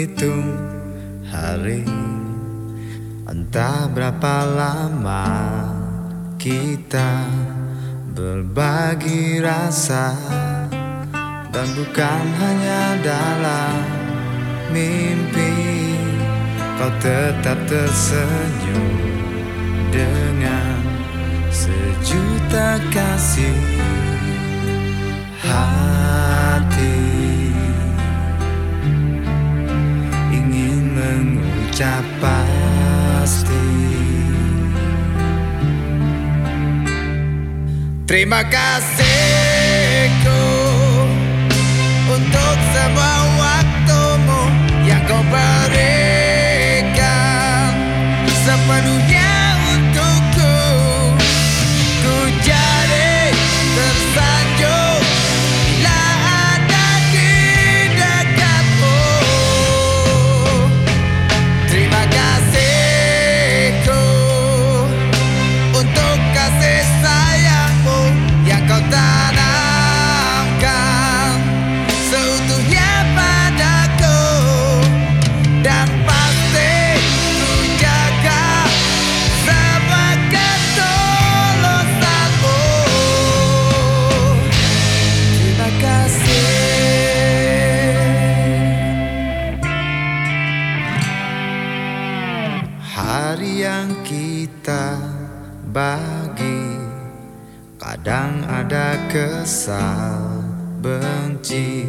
Menghitung hari. Entah berapa lama kita berbagi rasa. Dan bukan hanya dalam mimpi Kau tetap tersenyum pasti. Terima kasihku untuk semua waktumu yang kau berikan. Sepenuhnya kita bagi. Kadang ada kesal, benci,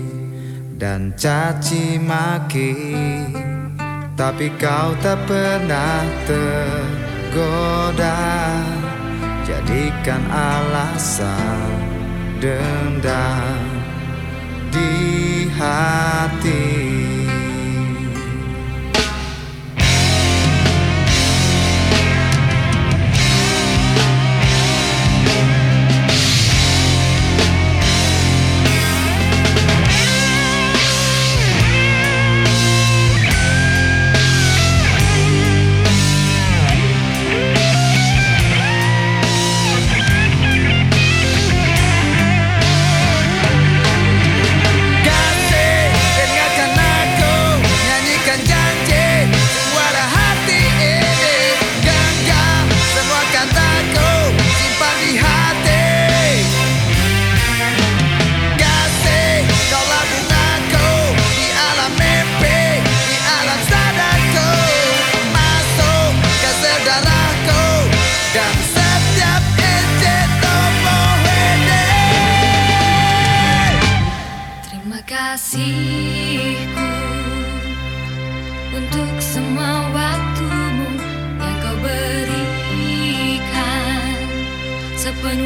dan caci maki. Tapi kau tak pernah tergoda. Jadikan alasan dendam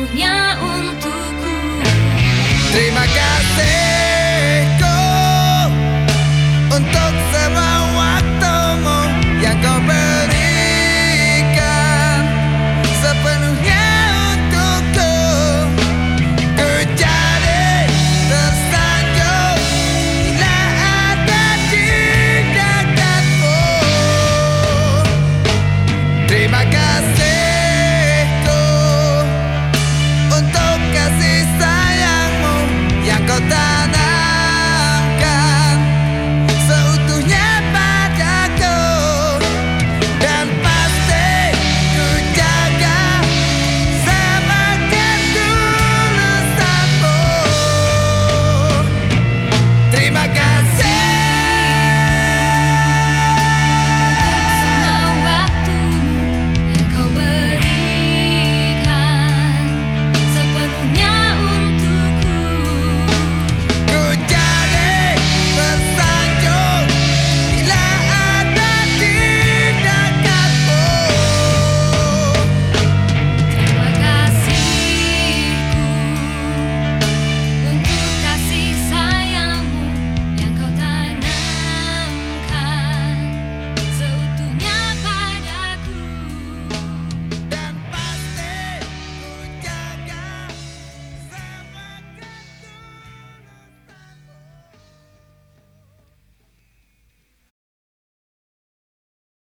sepenuhnya untukku. Terima kasih brotar.